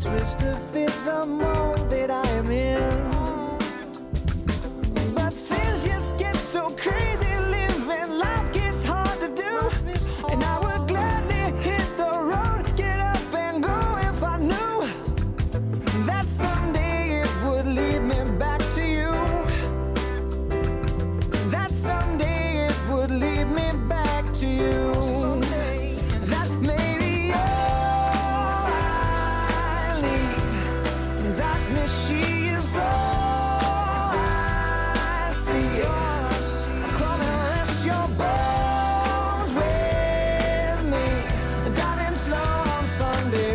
Twist to fit the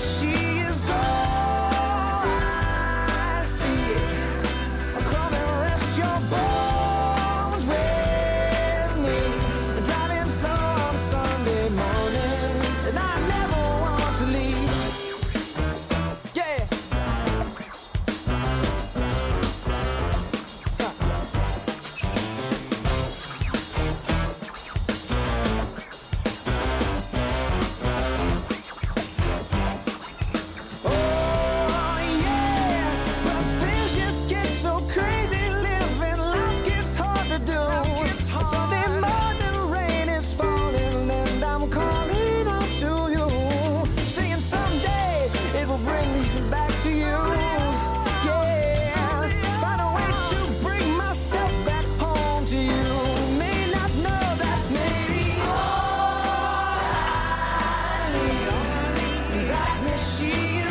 she is all You.